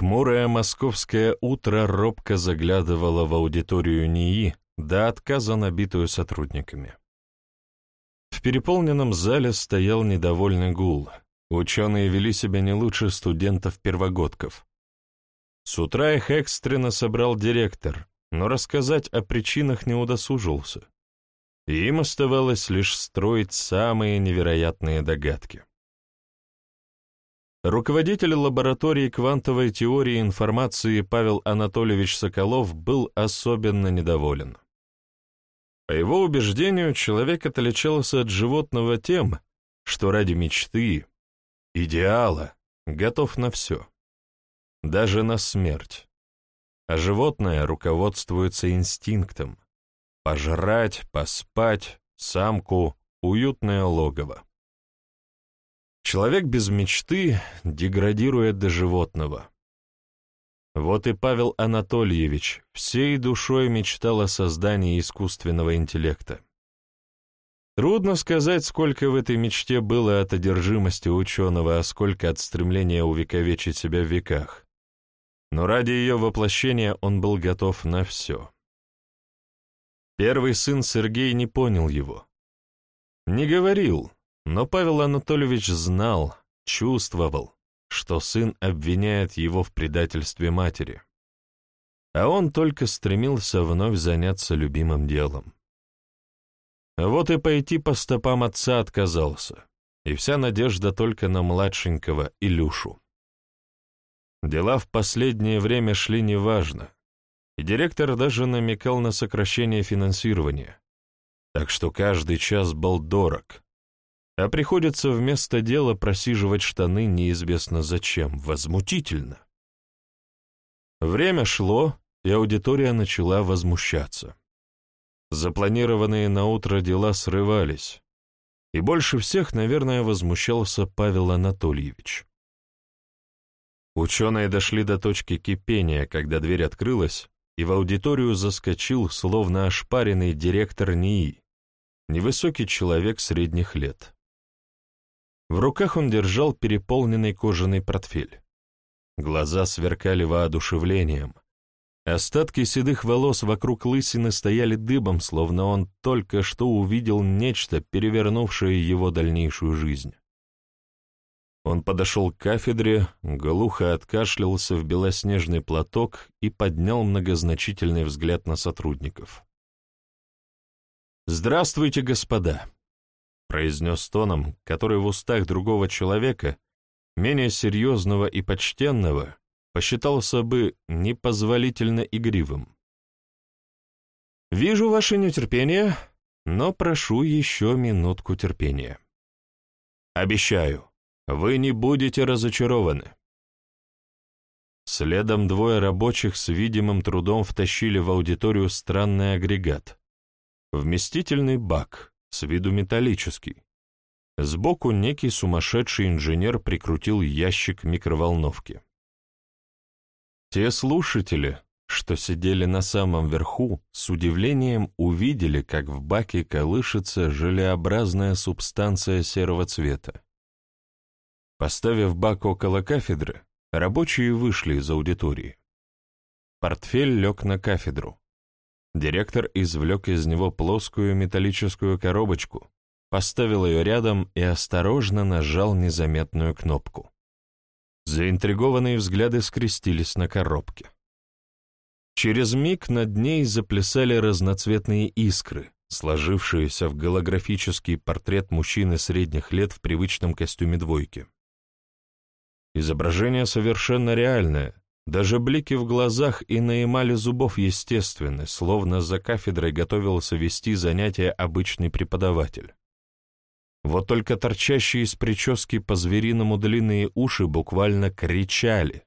Хмурое московское утро робко заглядывало в аудиторию НИИ, до отказа набитую сотрудниками. В переполненном зале стоял недовольный гул. Ученые вели себя не лучше студентов-первогодков. С утра их экстренно собрал директор, но рассказать о причинах не удосужился. им оставалось лишь строить самые невероятные догадки. Руководитель лаборатории квантовой теории информации Павел Анатольевич Соколов был особенно недоволен. По его убеждению, человек отличался от животного тем, что ради мечты, идеала, готов на все, даже на смерть. А животное руководствуется инстинктом — пожрать, поспать, самку, уютное логово. Человек без мечты деградирует до животного. Вот и Павел Анатольевич всей душой мечтал о создании искусственного интеллекта. Трудно сказать, сколько в этой мечте было от одержимости ученого, а сколько от стремления увековечить себя в веках. Но ради ее воплощения он был готов на все. Первый сын Сергей не понял его. Не говорил, но Павел Анатольевич знал, чувствовал, что сын обвиняет его в предательстве матери. А он только стремился вновь заняться любимым делом. Вот и пойти по стопам отца отказался, и вся надежда только на младшенького Илюшу. Дела в последнее время шли неважно, и директор даже намекал на сокращение финансирования, так что каждый час был дорог, а приходится вместо дела просиживать штаны неизвестно зачем, возмутительно. Время шло, и аудитория начала возмущаться. Запланированные на утро дела срывались, и больше всех, наверное, возмущался Павел Анатольевич. Ученые дошли до точки кипения, когда дверь открылась, и в аудиторию заскочил, словно ошпаренный директор НИИ, невысокий человек средних лет. В руках он держал переполненный кожаный портфель. Глаза сверкали воодушевлением. Остатки седых волос вокруг лысины стояли дыбом, словно он только что увидел нечто, перевернувшее его дальнейшую жизнь. Он подошел к кафедре, глухо откашлялся в белоснежный платок и поднял многозначительный взгляд на сотрудников. «Здравствуйте, господа!» Произнес тоном, который в устах другого человека, менее серьезного и почтенного, посчитался бы непозволительно игривым. «Вижу ваше нетерпение, но прошу еще минутку терпения. Обещаю, вы не будете разочарованы». Следом двое рабочих с видимым трудом втащили в аудиторию странный агрегат. Вместительный бак — с виду металлический. Сбоку некий сумасшедший инженер прикрутил ящик микроволновки. Те слушатели, что сидели на самом верху, с удивлением увидели, как в баке колышется желеобразная субстанция серого цвета. Поставив бак около кафедры, рабочие вышли из аудитории. Портфель лег на кафедру. Директор извлек из него плоскую металлическую коробочку, поставил ее рядом и осторожно нажал незаметную кнопку. Заинтригованные взгляды скрестились на коробке. Через миг над ней заплясали разноцветные искры, сложившиеся в голографический портрет мужчины средних лет в привычном костюме двойки. Изображение совершенно реальное, даже блики в глазах и на эмали зубов естественны, словно за кафедрой готовился вести занятия обычный преподаватель. Вот только торчащие из прически по-звериному длинные уши буквально кричали.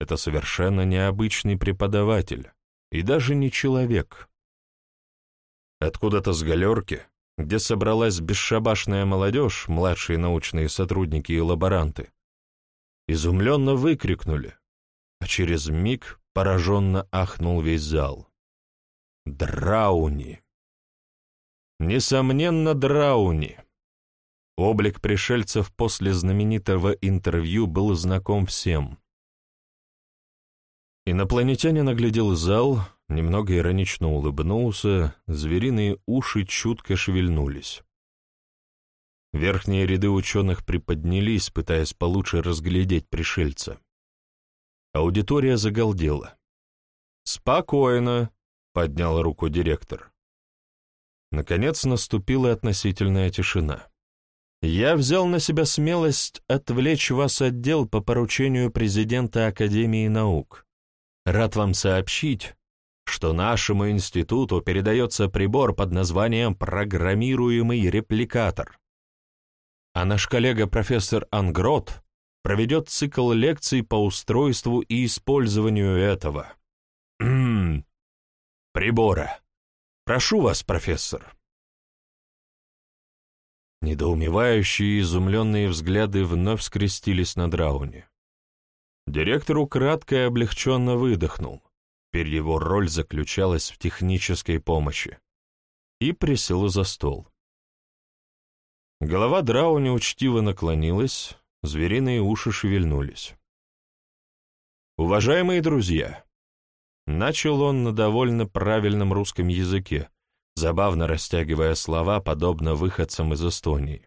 Это совершенно необычный преподаватель, и даже не человек. Откуда-то с галерки, где собралась бесшабашная молодежь, младшие научные сотрудники и лаборанты, изумленно выкрикнули а через миг пораженно ахнул весь зал. Драуни! Несомненно, Драуни! Облик пришельцев после знаменитого интервью был знаком всем. Инопланетянин оглядел зал, немного иронично улыбнулся, звериные уши чутко шевельнулись. Верхние ряды ученых приподнялись, пытаясь получше разглядеть пришельца. Аудитория загалдела. «Спокойно», — поднял руку директор. Наконец наступила относительная тишина. «Я взял на себя смелость отвлечь вас от дел по поручению президента Академии наук. Рад вам сообщить, что нашему институту передается прибор под названием «программируемый репликатор». А наш коллега профессор Ангрот проведет цикл лекций по устройству и использованию этого прибора. Прошу вас, профессор. Недоумевающие и изумленные взгляды вновь скрестились на Драуне. Директор украдко и облегченно выдохнул. Теперь его роль заключалась в технической помощи. И присел за стол. Голова Драуни учтиво наклонилась, звериные уши шевельнулись. «Уважаемые друзья!» Начал он на довольно правильном русском языке, забавно растягивая слова, подобно выходцам из Эстонии.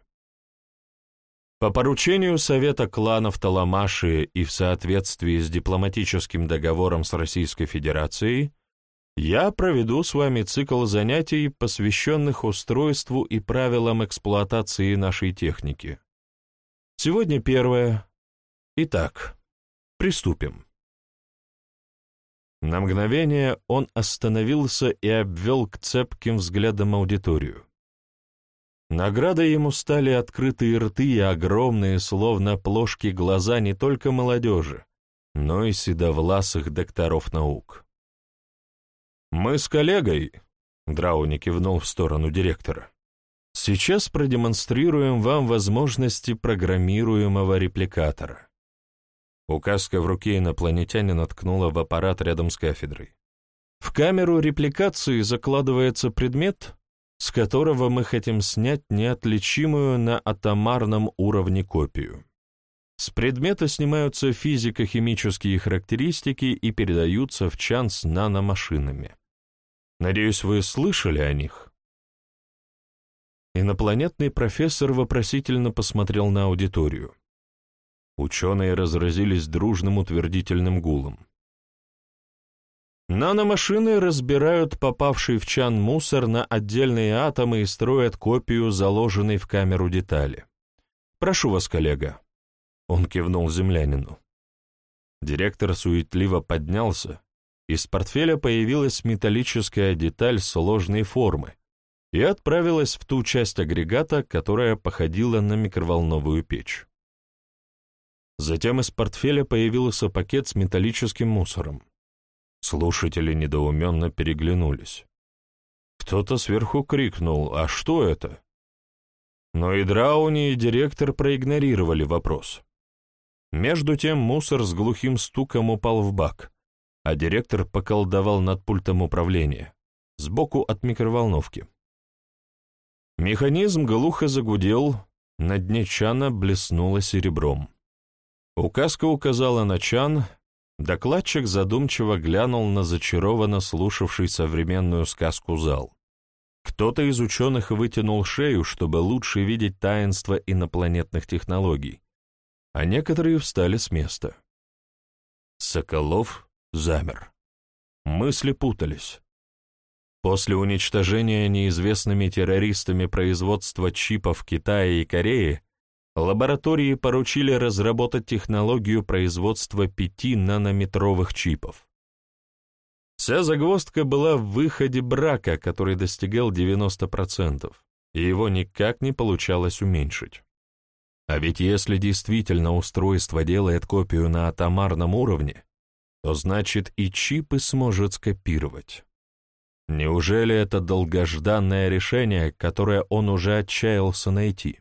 По поручению Совета кланов Таламаши и в соответствии с дипломатическим договором с Российской Федерацией, я проведу с вами цикл занятий, посвященных устройству и правилам эксплуатации нашей техники. Сегодня первое. Итак, приступим. На мгновение он остановился и обвел к цепким взглядом аудиторию. Наградой ему стали открытые рты и огромные, словно плошки, глаза не только молодежи, но и седовласых докторов наук. «Мы с коллегой», — Драуни кивнул в сторону директора, «сейчас продемонстрируем вам возможности программируемого репликатора». Указка в руке инопланетянина ткнула в аппарат рядом с кафедрой. В камеру репликации закладывается предмет, с которого мы хотим снять неотличимую на атомарном уровне копию. С предмета снимаются физико-химические характеристики и передаются в чан с наномашинами. Надеюсь, вы слышали о них? Инопланетный профессор вопросительно посмотрел на аудиторию. Ученые разразились дружным утвердительным гулом. Наномашины разбирают попавший в чан мусор на отдельные атомы и строят копию заложенной в камеру детали. «Прошу вас, коллега». Он кивнул землянину. Директор суетливо поднялся. Из портфеля появилась металлическая деталь сложной формы и отправилась в ту часть агрегата, которая походила на микроволновую печь. Затем из портфеля появился пакет с металлическим мусором. Слушатели недоуменно переглянулись. Кто-то сверху крикнул «А что это?». Но и Драуни, и директор проигнорировали вопрос. Между тем мусор с глухим стуком упал в бак, а директор поколдовал над пультом управления, сбоку от микроволновки. Механизм глухо загудел, на дне чана блеснуло серебром. Указка указала на чан, Докладчик задумчиво глянул на зачарованно слушавший современную сказку зал. Кто-то из ученых вытянул шею, чтобы лучше видеть таинство инопланетных технологий, а некоторые встали с места. Соколов замер. Мысли путались. После уничтожения неизвестными террористами производства чипов в Китае и Корее лаборатории поручили разработать технологию производства пяти нанометровых чипов. Вся загвоздка была в выходе брака, который достигал 90%, и его никак не получалось уменьшить. А ведь если действительно устройство делает копию на атомарном уровне, то значит и чипы сможет скопировать. Неужели это долгожданное решение, которое он уже отчаялся найти?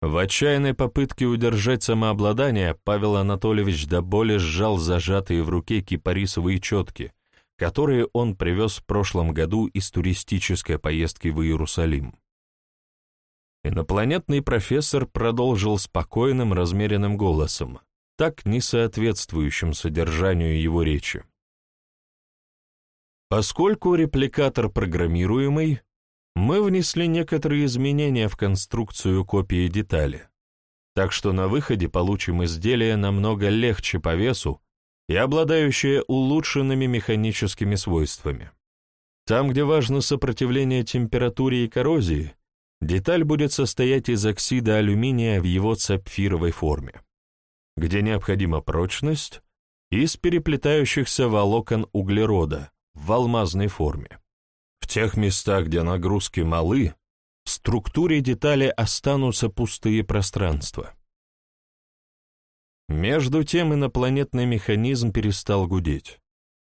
В отчаянной попытке удержать самообладание Павел Анатольевич до боли сжал зажатые в руке кипарисовые четки, которые он привез в прошлом году из туристической поездки в Иерусалим. Инопланетный профессор продолжил спокойным, размеренным голосом, так не соответствующим содержанию его речи. Поскольку репликатор программируемый, мы внесли некоторые изменения в конструкцию копии детали, так что на выходе получим изделие намного легче по весу и обладающее улучшенными механическими свойствами. Там, где важно сопротивление температуре и коррозии, деталь будет состоять из оксида алюминия в его сапфировой форме. Где необходима прочность, из переплетающихся волокон углерода в алмазной форме. В тех местах, где нагрузки малы, в структуре детали останутся пустые пространства. Между тем инопланетный механизм перестал гудеть.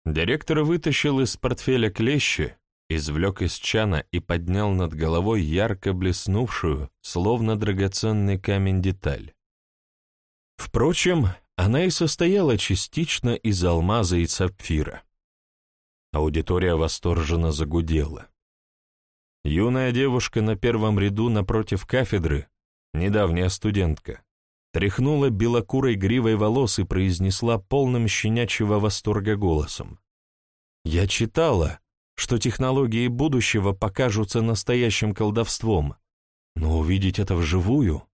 Директор вытащил из портфеля клещи, извлек из чана и поднял над головой ярко блеснувшую, словно драгоценный камень деталь. Впрочем, она и состояла частично из алмаза и сапфира. Аудитория восторженно загудела. Юная девушка на первом ряду напротив кафедры, недавняя студентка, тряхнула белокурой гривой волос и произнесла полным щенячьего восторга голосом. «Я читала, что технологии будущего покажутся настоящим колдовством, но увидеть это вживую...»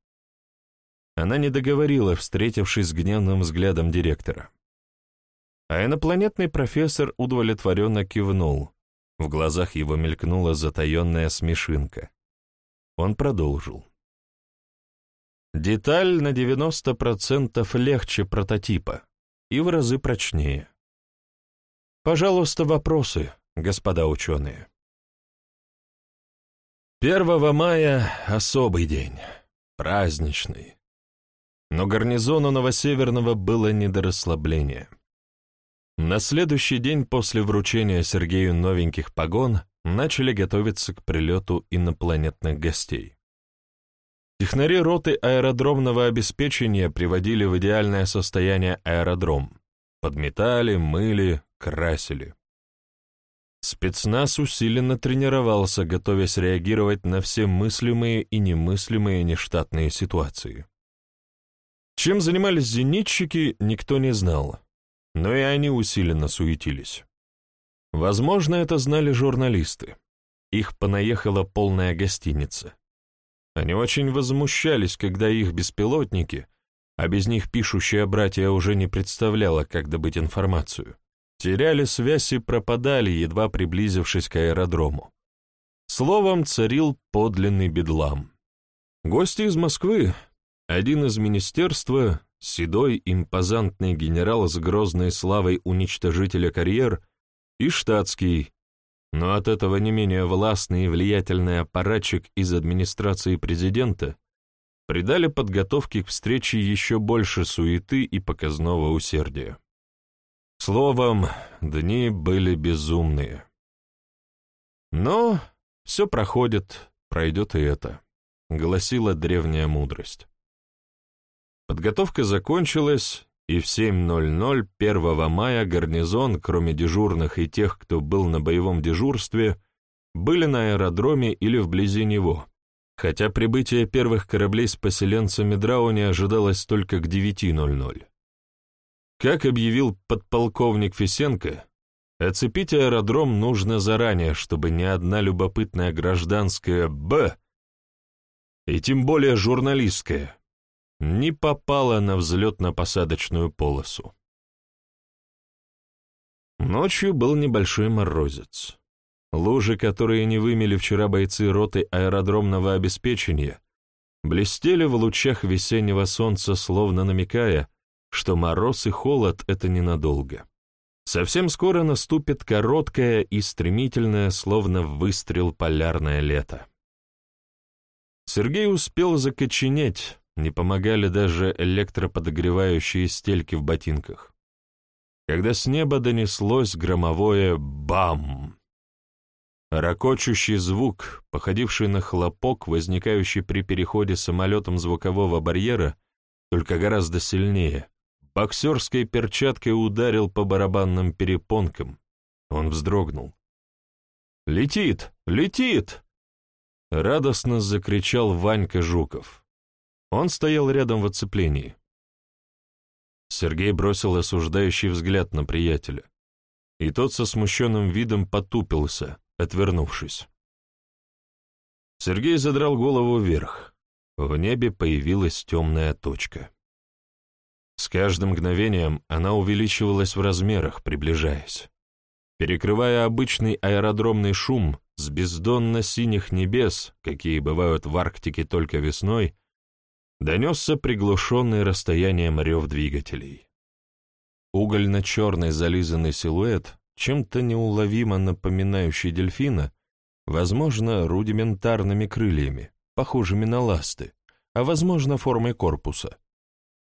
Она не договорила, встретившись с гневным взглядом директора. А инопланетный профессор удовлетворенно кивнул. В глазах его мелькнула затаенная смешинка. Он продолжил. Деталь на 90% легче прототипа и в разы прочнее. Пожалуйста, вопросы, господа ученые. 1 мая — особый день, праздничный. Но гарнизону Новосеверного было не до расслабления. На следующий день после вручения Сергею новеньких погон начали готовиться к прилету инопланетных гостей. Технари роты аэродромного обеспечения приводили в идеальное состояние аэродром. Подметали, мыли, красили. Спецназ усиленно тренировался, готовясь реагировать на все мыслимые и немыслимые нештатные ситуации. Чем занимались зенитчики, никто не знал но и они усиленно суетились. Возможно, это знали журналисты. Их понаехала полная гостиница. Они очень возмущались, когда их беспилотники, а без них пишущая братья уже не представляла, как добыть информацию, теряли связь и пропадали, едва приблизившись к аэродрому. Словом, царил подлинный бедлам. Гости из Москвы, один из министерства, седой, импозантный генерал с грозной славой уничтожителя карьер и штатский, но от этого не менее властный и влиятельный аппаратчик из администрации президента придали подготовке к встрече еще больше суеты и показного усердия. Словом, дни были безумные. Но все проходит, пройдет и это, гласила древняя мудрость. Подготовка закончилась, и в 7.00 1 мая гарнизон, кроме дежурных и тех, кто был на боевом дежурстве, были на аэродроме или вблизи него, хотя прибытие первых кораблей с поселенцами Драу не ожидалось только к 9.00. Как объявил подполковник Фисенко, оцепить аэродром нужно заранее, чтобы ни одна любопытная гражданская «Б» и тем более журналистская не попала на взлетно-посадочную полосу. Ночью был небольшой морозец. Лужи, которые не вымели вчера бойцы роты аэродромного обеспечения, блестели в лучах весеннего солнца, словно намекая, что мороз и холод — это ненадолго. Совсем скоро наступит короткое и стремительное, словно выстрел полярное лето. Сергей успел закоченеть, не помогали даже электроподогревающие стельки в ботинках. Когда с неба донеслось громовое «бам!», Рокочущий звук, походивший на хлопок, возникающий при переходе самолетом звукового барьера, только гораздо сильнее, боксерской перчаткой ударил по барабанным перепонкам. Он вздрогнул. «Летит! Летит!» Радостно закричал Ванька Жуков. Он стоял рядом в оцеплении. Сергей бросил осуждающий взгляд на приятеля, и тот со смущенным видом потупился, отвернувшись. Сергей задрал голову вверх. В небе появилась темная точка. С каждым мгновением она увеличивалась в размерах, приближаясь. Перекрывая обычный аэродромный шум с бездонно-синих небес, какие бывают в Арктике только весной, донесся приглушенный расстоянием рев двигателей. Угольно-черный зализанный силуэт, чем-то неуловимо напоминающий дельфина, возможно, рудиментарными крыльями, похожими на ласты, а возможно, формой корпуса.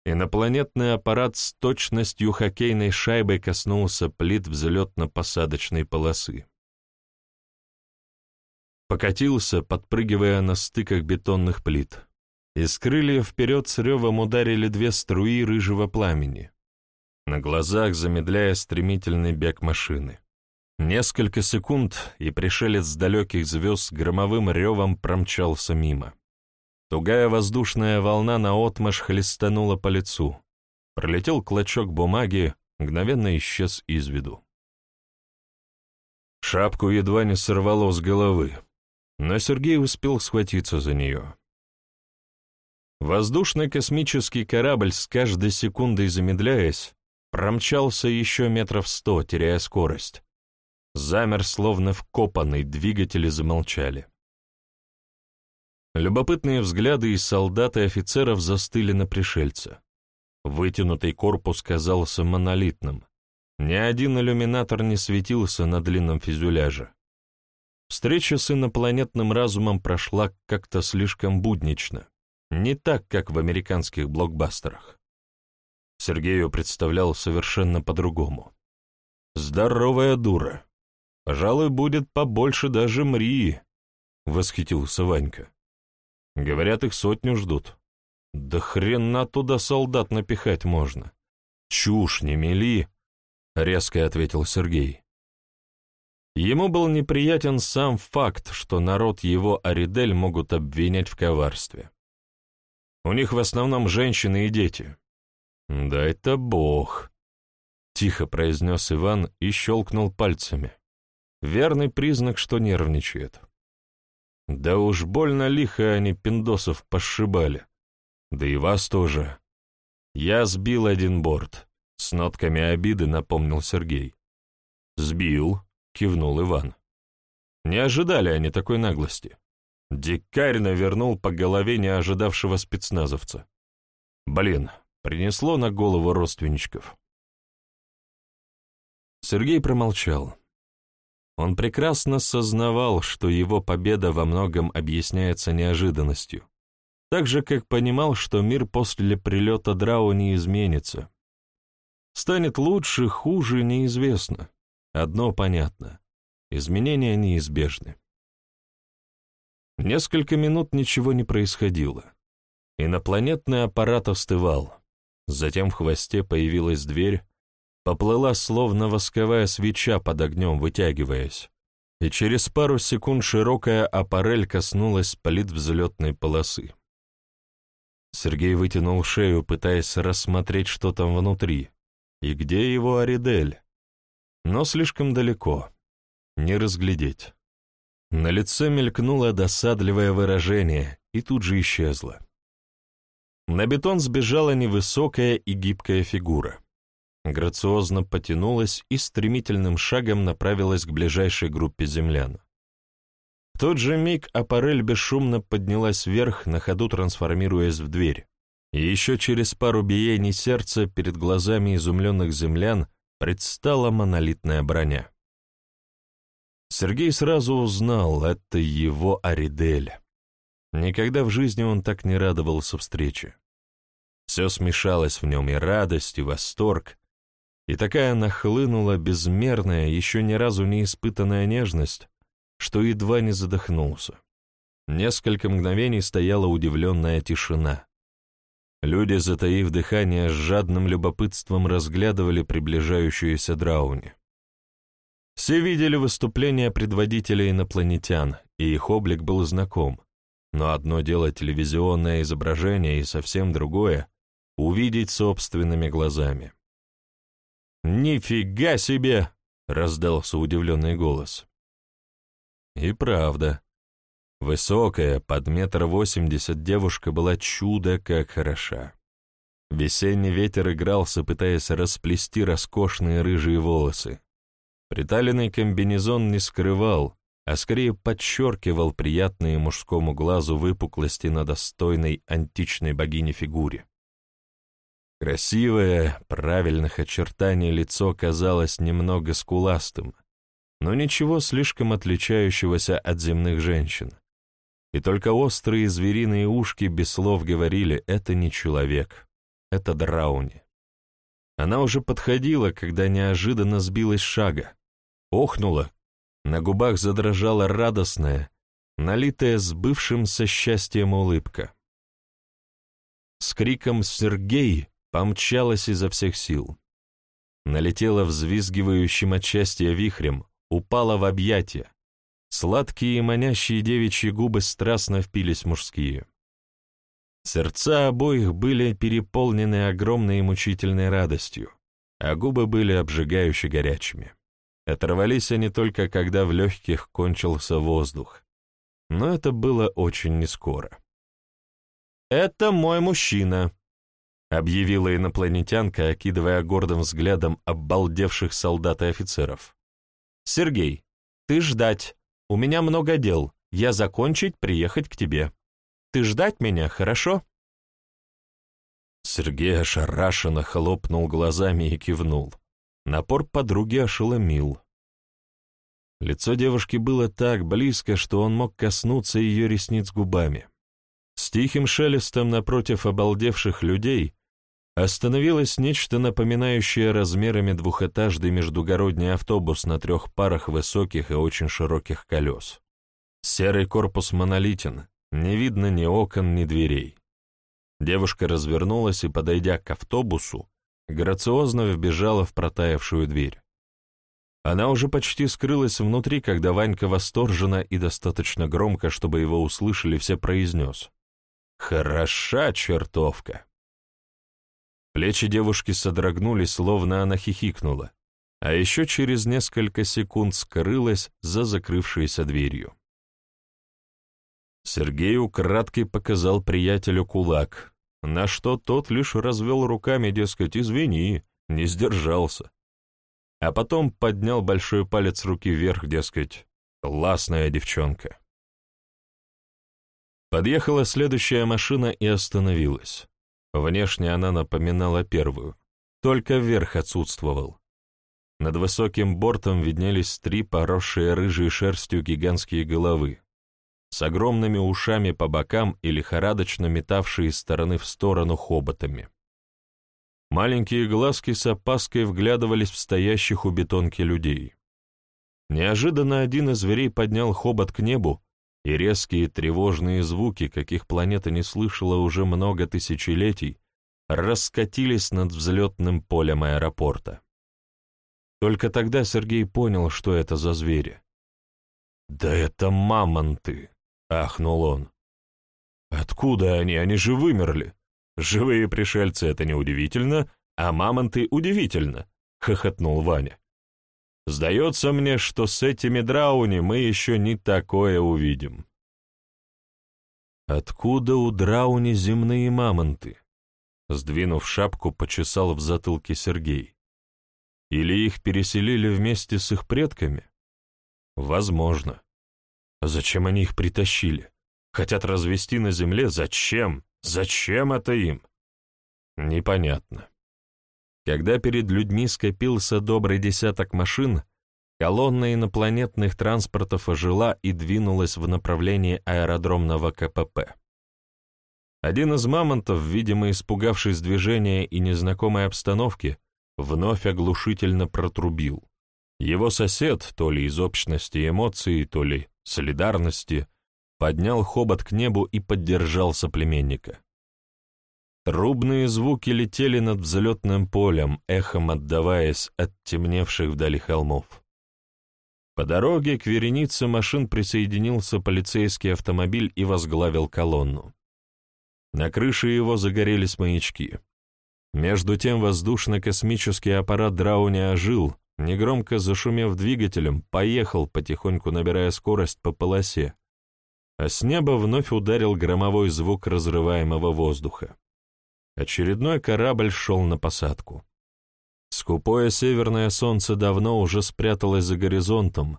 Инопланетный аппарат с точностью хоккейной шайбы коснулся плит взлетно-посадочной полосы. Покатился, подпрыгивая на стыках бетонных плит. Из крыльев вперед с ревом ударили две струи рыжего пламени, на глазах замедляя стремительный бег машины. Несколько секунд, и пришелец с далеких звезд громовым ревом промчался мимо. Тугая воздушная волна наотмашь хлестанула по лицу. Пролетел клочок бумаги, мгновенно исчез из виду. Шапку едва не сорвало с головы, но Сергей успел схватиться за нее. Воздушный космический корабль, с каждой секундой замедляясь, промчался еще метров сто, теряя скорость. Замер, словно вкопанный, двигатели замолчали. Любопытные взгляды и солдат и офицеров застыли на пришельца. Вытянутый корпус казался монолитным. Ни один иллюминатор не светился на длинном фюзеляже. Встреча с инопланетным разумом прошла как-то слишком буднично, не так, как в американских блокбастерах. Сергею представлял совершенно по-другому. «Здоровая дура! Пожалуй, будет побольше даже Мрии!» — восхитился Ванька. «Говорят, их сотню ждут. Да хрена туда солдат напихать можно! Чушь не мели!» — резко ответил Сергей. Ему был неприятен сам факт, что народ его Аридель могут обвинять в коварстве. У них в основном женщины и дети. «Да это Бог!» — тихо произнес Иван и щелкнул пальцами. Верный признак, что нервничает. Да уж больно лихо они пиндосов пошибали. Да и вас тоже. Я сбил один борт. С нотками обиды напомнил Сергей. «Сбил», — кивнул Иван. Не ожидали они такой наглости. Дикарь навернул по голове неожидавшего спецназовца. Блин, принесло на голову родственничков. Сергей промолчал. Он прекрасно сознавал, что его победа во многом объясняется неожиданностью, так же, как понимал, что мир после прилета Драу не изменится. Станет лучше, хуже, неизвестно. Одно понятно — изменения неизбежны. Несколько минут ничего не происходило. Инопланетный аппарат остывал. Затем в хвосте появилась дверь, поплыла словно восковая свеча под огнем, вытягиваясь, и через пару секунд широкая аппарель коснулась политвзлетной полосы. Сергей вытянул шею, пытаясь рассмотреть, что там внутри, и где его Аридель. Но слишком далеко, не разглядеть. На лице мелькнуло досадливое выражение и тут же исчезло. На бетон сбежала невысокая и гибкая фигура. Грациозно потянулась и стремительным шагом направилась к ближайшей группе землян. В тот же миг аппарель бесшумно поднялась вверх, на ходу трансформируясь в дверь. И еще через пару биений сердца перед глазами изумленных землян предстала монолитная броня. Сергей сразу узнал, это его Аридель. Никогда в жизни он так не радовался встрече. Все смешалось в нем, и радость, и восторг, и такая нахлынула безмерная, еще ни разу не испытанная нежность, что едва не задохнулся. Несколько мгновений стояла удивленная тишина. Люди, затаив дыхание, с жадным любопытством разглядывали приближающуюся драуни. Все видели выступления предводителя инопланетян, и их облик был знаком. Но одно дело телевизионное изображение, и совсем другое — увидеть собственными глазами. «Нифига себе!» — раздался удивленный голос. И правда, высокая, под метр восемьдесят девушка была чудо как хороша. Весенний ветер игрался, пытаясь расплести роскошные рыжие волосы. Приталенный комбинезон не скрывал, а скорее подчеркивал приятные мужскому глазу выпуклости на достойной античной богине фигуре. Красивое, правильных очертаний лицо казалось немного скуластым, но ничего слишком отличающегося от земных женщин. И только острые звериные ушки без слов говорили «это не человек, это Драуни». Она уже подходила, когда неожиданно сбилась шага, охнула, на губах задрожала радостная, налитая сбывшимся счастьем улыбка. С криком «Сергей!» помчалась изо всех сил. Налетела взвизгивающим от счастья вихрем, упала в объятия. Сладкие и манящие девичьи губы страстно впились мужские. Сердца обоих были переполнены огромной и мучительной радостью, а губы были обжигающе горячими. Оторвались они только, когда в легких кончился воздух. Но это было очень нескоро. «Это мой мужчина», — объявила инопланетянка, окидывая гордым взглядом обалдевших солдат и офицеров. «Сергей, ты ждать. У меня много дел. Я закончить, приехать к тебе. Ты ждать меня, хорошо?» Сергей ошарашенно хлопнул глазами и кивнул. Напор подруги ошеломил. Лицо девушки было так близко, что он мог коснуться ее ресниц губами. С тихим шелестом напротив обалдевших людей остановилось нечто напоминающее размерами двухэтажный междугородний автобус на трех парах высоких и очень широких колес. Серый корпус монолитен, не видно ни окон, ни дверей. Девушка развернулась и, подойдя к автобусу, грациозно вбежала в протаявшую дверь. Она уже почти скрылась внутри, когда Ванька восторженно и достаточно громко, чтобы его услышали, все произнес. «Хороша чертовка!» Плечи девушки содрогнулись, словно она хихикнула, а еще через несколько секунд скрылась за закрывшейся дверью. Сергей украдкой показал приятелю кулак, на что тот лишь развел руками, дескать, извини, не сдержался. А потом поднял большой палец руки вверх, дескать, классная девчонка. Подъехала следующая машина и остановилась. Внешне она напоминала первую, только верх отсутствовал. Над высоким бортом виднелись три поросшие рыжей шерстью гигантские головы, с огромными ушами по бокам и лихорадочно метавшие из стороны в сторону хоботами. Маленькие глазки с опаской вглядывались в стоящих у бетонки людей. Неожиданно один из зверей поднял хобот к небу, и резкие тревожные звуки, каких планета не слышала уже много тысячелетий, раскатились над взлетным полем аэропорта. Только тогда Сергей понял, что это за звери. «Да это мамонты!» Ахнул он. Откуда они? Они же вымерли. Живые пришельцы — это неудивительно, а мамонты — удивительно, — хохотнул Ваня. Сдается мне, что с этими драуни мы еще не такое увидим. Откуда у драуни земные мамонты? Сдвинув шапку, почесал в затылке Сергей. Или их переселили вместе с их предками? Возможно. Зачем они их притащили? Хотят развести на земле? Зачем? Зачем это им? Непонятно. Когда перед людьми скопился добрый десяток машин, колонна инопланетных транспортов ожила и двинулась в направлении аэродромного КПП. Один из мамонтов, видимо, испугавшись движения и незнакомой обстановки, вновь оглушительно протрубил. Его сосед, то ли из общности эмоций, то ли солидарности, поднял хобот к небу и поддержал соплеменника. Трубные звуки летели над взлетным полем, эхом отдаваясь от темневших вдали холмов. По дороге к веренице машин присоединился полицейский автомобиль и возглавил колонну. На крыше его загорелись маячки. Между тем воздушно-космический аппарат Драуни ожил, негромко зашумев двигателем, поехал, потихоньку набирая скорость по полосе, а с неба вновь ударил громовой звук разрываемого воздуха. Очередной корабль шел на посадку. Скупое северное солнце давно уже спряталось за горизонтом,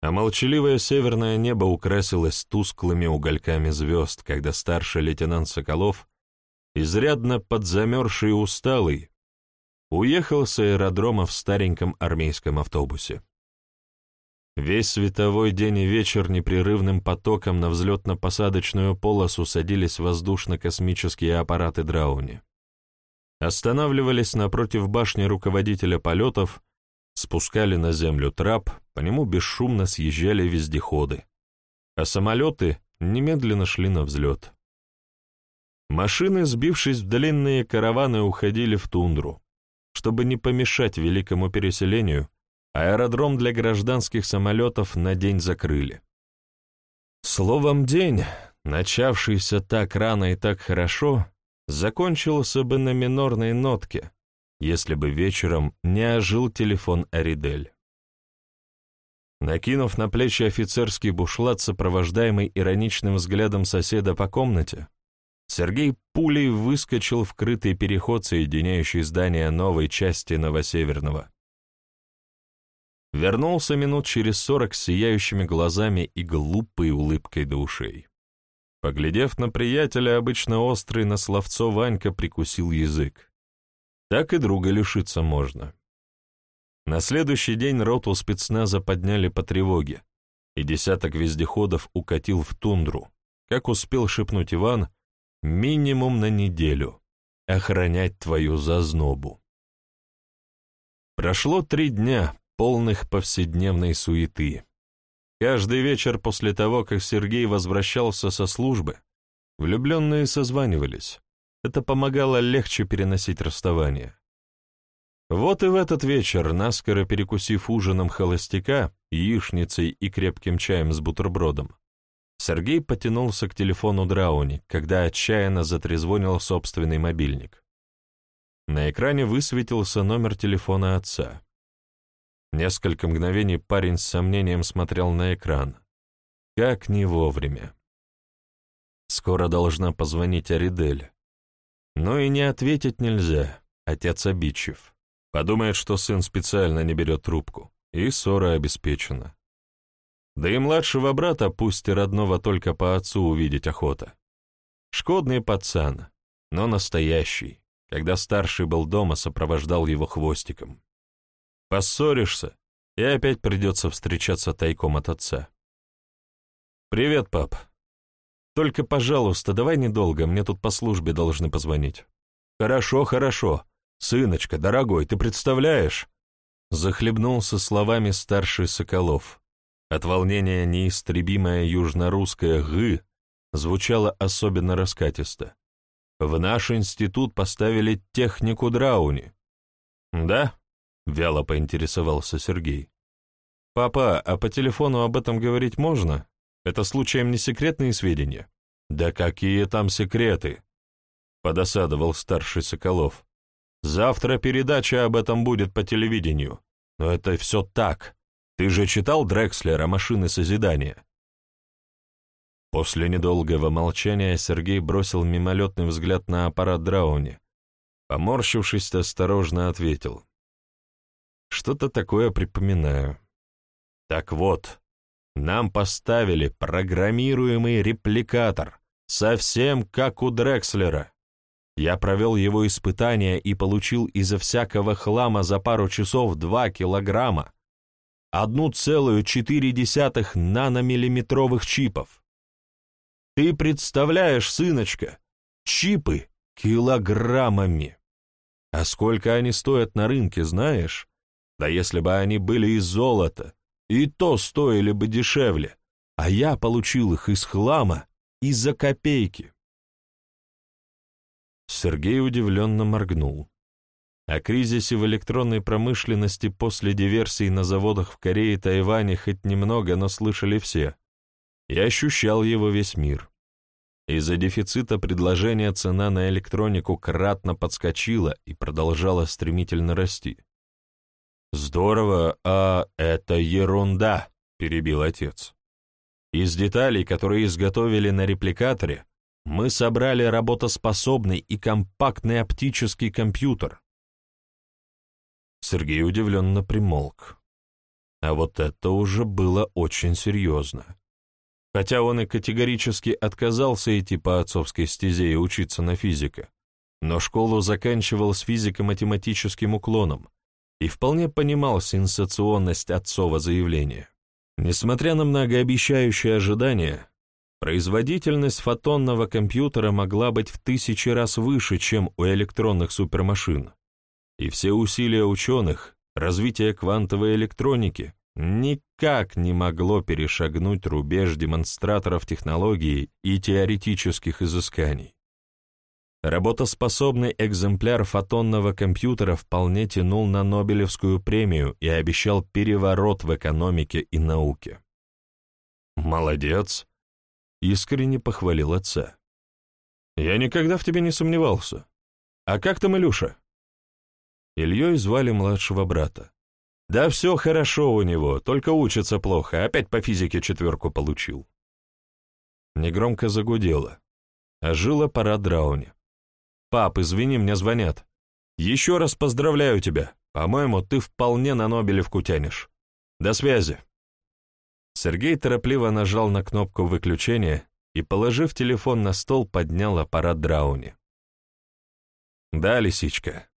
а молчаливое северное небо украсилось тусклыми угольками звезд, когда старший лейтенант Соколов изрядно подзамерзший и усталый, уехал с аэродрома в стареньком армейском автобусе. Весь световой день и вечер непрерывным потоком на взлетно-посадочную полосу садились воздушно-космические аппараты Драуни. Останавливались напротив башни руководителя полетов, спускали на землю трап, по нему бесшумно съезжали вездеходы, а самолеты немедленно шли на взлет. Машины, сбившись в длинные караваны, уходили в тундру. Чтобы не помешать великому переселению, аэродром для гражданских самолетов на день закрыли. Словом, день, начавшийся так рано и так хорошо, закончился бы на минорной нотке, если бы вечером не ожил телефон Аридель. Накинув на плечи офицерский бушлат, сопровождаемый ироничным взглядом соседа по комнате, Сергей пулей выскочил в крытый переход, соединяющий здание новой части Новосеверного. Вернулся минут через сорок с сияющими глазами и глупой улыбкой до ушей. Поглядев на приятеля, обычно острый на словцо Ванька прикусил язык. Так и друга лишиться можно. На следующий день роту спецназа подняли по тревоге, и десяток вездеходов укатил в тундру. Как успел шепнуть Иван, Минимум на неделю. Охранять твою зазнобу. Прошло три дня, полных повседневной суеты. Каждый вечер после того, как Сергей возвращался со службы, влюбленные созванивались. Это помогало легче переносить расставание. Вот и в этот вечер, наскоро перекусив ужином холостяка, яичницей и крепким чаем с бутербродом, Сергей потянулся к телефону Драуни, когда отчаянно затрезвонил собственный мобильник. На экране высветился номер телефона отца. Несколько мгновений парень с сомнением смотрел на экран. Как не вовремя. Скоро должна позвонить Аридель. Но и не ответить нельзя, отец обидчив. Подумает, что сын специально не берет трубку, и ссора обеспечена. Да и младшего брата, пусть и родного только по отцу, увидеть охота. Шкодный пацан, но настоящий, когда старший был дома, сопровождал его хвостиком. Поссоришься, и опять придется встречаться тайком от отца. «Привет, пап. Только, пожалуйста, давай недолго, мне тут по службе должны позвонить». «Хорошо, хорошо. Сыночка, дорогой, ты представляешь?» Захлебнулся словами старший Соколов. От волнения неистребимое южнорусское «г» звучало особенно раскатисто. В наш институт поставили технику Драуни. «Да?» — вяло поинтересовался Сергей. «Папа, а по телефону об этом говорить можно? Это случаем не секретные сведения?» «Да какие там секреты?» — подосадовал старший Соколов. «Завтра передача об этом будет по телевидению. Но это все так, ты же читал Дрекслера «Машины созидания»?» После недолгого молчания Сергей бросил мимолетный взгляд на аппарат Драуни. Поморщившись, осторожно ответил. «Что-то такое припоминаю. Так вот, нам поставили программируемый репликатор, совсем как у Дрекслера. Я провел его испытания и получил изо всякого хлама за пару часов два килограмма, 1,4 наномиллиметровых чипов. Ты представляешь, сыночка, чипы килограммами. А сколько они стоят на рынке, знаешь? Да если бы они были из золота, и то стоили бы дешевле, а я получил их из хлама и за копейки. Сергей удивленно моргнул. О кризисе в электронной промышленности после диверсий на заводах в Корее и Тайване хоть немного, но слышали все. И ощущал его весь мир. Из-за дефицита предложения цена на электронику кратно подскочила и продолжала стремительно расти. «Здорово, а это ерунда», — перебил отец. «Из деталей, которые изготовили на репликаторе, мы собрали работоспособный и компактный оптический компьютер». Сергей удивленно примолк. А вот это уже было очень серьезно. Хотя он и категорически отказался идти по отцовской стезе и учиться на физика, но школу заканчивал с физико-математическим уклоном и вполне понимал сенсационность отцова заявления. Несмотря на многообещающие ожидания, производительность фотонного компьютера могла быть в тысячи раз выше, чем у электронных супермашин, и все усилия ученых, развитие квантовой электроники никак не могло перешагнуть рубеж демонстраторов технологий и теоретических изысканий. Работоспособный экземпляр фотонного компьютера вполне тянул на Нобелевскую премию и обещал переворот в экономике и науке. «Молодец!» — искренне похвалил отца. «Я никогда в тебе не сомневался. А как там Илюша?» Ильей звали младшего брата. Да все хорошо у него, только учится плохо, опять по физике четверку получил. Негромко загудело. Ожил аппарат Драуни. «Пап, извини, мне звонят. Еще раз поздравляю тебя. По-моему, ты вполне на Нобелевку тянешь. До связи». Сергей торопливо нажал на кнопку выключения и, положив телефон на стол, поднял аппарат Драуни. «Да, лисичка,